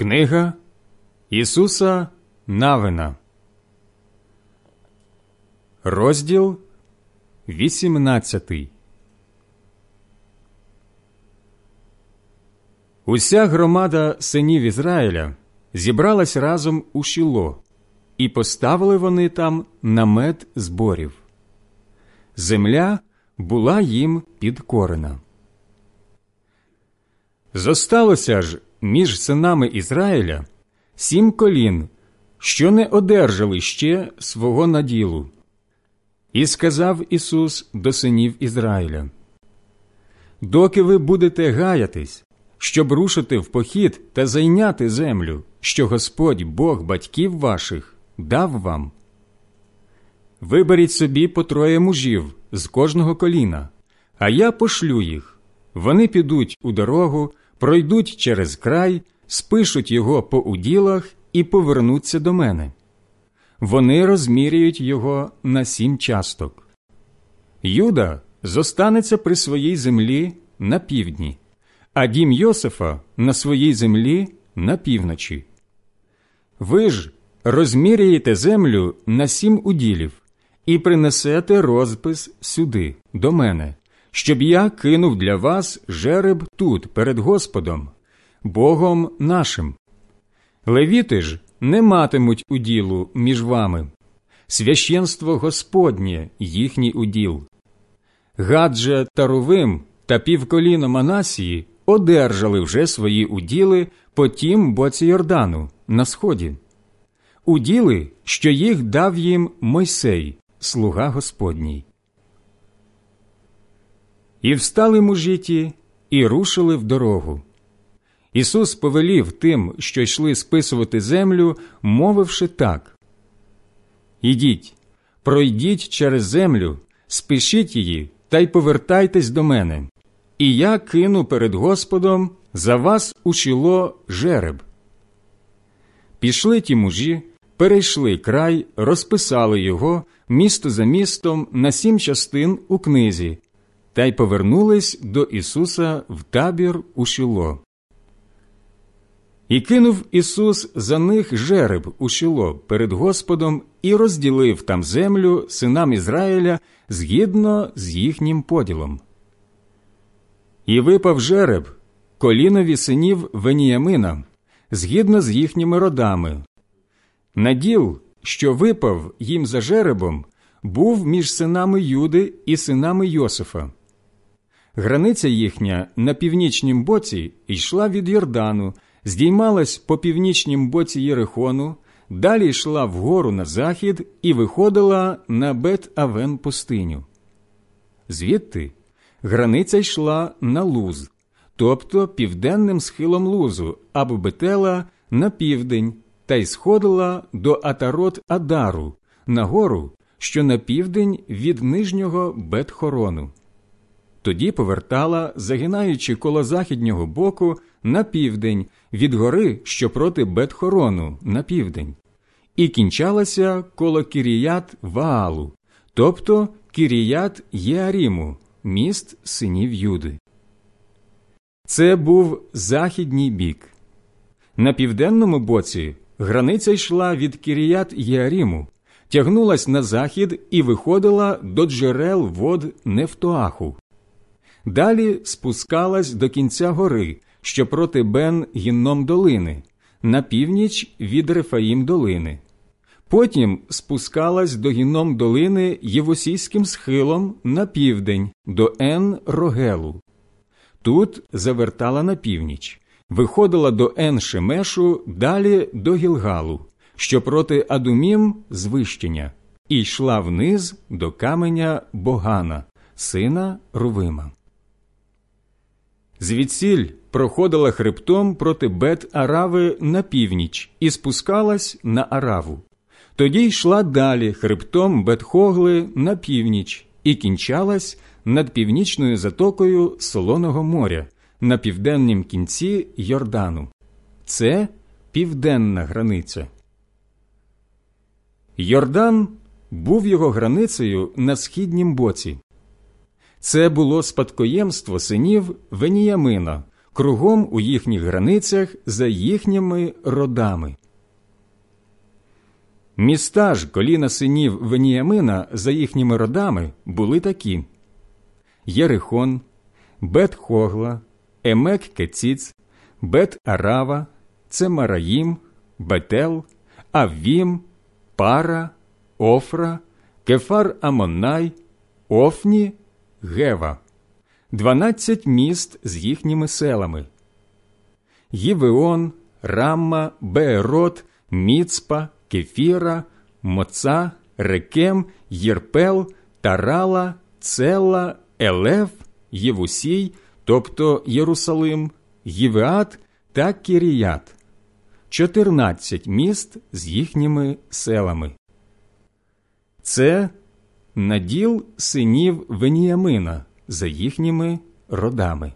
Книга Ісуса Навина, розділ 18 Уся громада синів Ізраїля зібралась разом у Шіло, і поставили вони там намет зборів. Земля була їм підкорена. Зосталося ж між синами Ізраїля сім колін, що не одержали ще свого наділу. І сказав Ісус до синів Ізраїля: Доки ви будете гаятись, щоб рушити в похід та зайняти землю, що Господь Бог батьків ваших дав вам. Виберіть собі по троє мужів з кожного коліна, а я пошлю їх. Вони підуть у дорогу, пройдуть через край, спишуть його по уділах і повернуться до мене. Вони розміряють його на сім часток. Юда зостанеться при своїй землі на півдні, а дім Йосифа на своїй землі на півночі. Ви ж розміряєте землю на сім уділів і принесете розпис сюди, до мене, щоб я кинув для вас жереб тут, перед Господом, Богом нашим. Левіти ж не матимуть уділу між вами, священство Господнє їхній уділ. Гадже та Рувим та півколіно Манасії одержали вже свої уділи по тім боці Йордану на сході. Уділи, що їх дав їм Мойсей, слуга Господній. І встали мужі і рушили в дорогу. Ісус повелів тим, що йшли списувати землю, мовивши так Ідіть, пройдіть через землю, спішіть її та й повертайтесь до мене, і я кину перед Господом за вас у чоло жереб. Пішли ті мужі, перейшли край, розписали його місто за містом на сім частин у книзі, та й повернулись до Ісуса в табір у Шило. І кинув Ісус за них жереб у Шило перед Господом і розділив там землю синам Ізраїля згідно з їхнім поділом. І випав жереб колінові синів Веніямина, згідно з їхніми родами. Наділ, що випав їм за жеребом, був між синами Юди і синами Йосифа. Границя їхня на північнім боці йшла від Йордану, здіймалась по північнім боці Єрихону, далі йшла вгору на захід і виходила на Бет-Авен пустиню. Звідти границя йшла на луз, тобто південним схилом лузу, або Бетела на південь, та й сходила до Атарот Адару, на гору, що на південь від нижнього Бетхорону тоді повертала, загинаючи коло західнього боку на південь від гори, що проти Бетхорону на південь, і кінчалася коло Кіріят Ваалу, тобто Кіріят Єаріму, міст синів Юди. Це був західній бік. На південному боці границя йшла від Кіріят Єаріму, тягнулась на захід і виходила до джерел вод Нефтоаху, Далі спускалась до кінця гори, що проти Бен Гінном долини, на північ від Рефаїм долини. Потім спускалась до гінном долини Євосійським схилом на південь до Ен Рогелу. Тут завертала на північ, виходила до Ен Шемешу, далі до Гілгалу, що проти Адумім звищення, і йшла вниз до каменя Богана, сина Рувима. Звідсіль проходила хребтом проти бет Арави на північ і спускалась на Араву. Тоді йшла далі хребтом Бетхогли на північ і кінчалась над північною затокою Солоного моря на південнім кінці Йордану. Це південна границя. Йордан був його границею на східнім боці. Це було спадкоємство синів Веніямина, кругом у їхніх границях за їхніми родами. Міста ж коліна синів Веніямина за їхніми родами були такі Єрихон, Бет-Хогла, Емек Кеціц, Бет-Арава, Цемараїм, Бетел, Аввім, Пара, Офра, Кефар Амонай, Офні, Гева, дванадцять міст з їхніми селами. Євеон, Рамма, Беерот, Міцпа, Кефіра, Моца, Рекем, Єрпел, Тарала, Цела, Елев, Євусій, тобто Єрусалим, Євеат та Кіріят, чотирнадцять міст з їхніми селами. Це наділ синів Веніямина за їхніми родами.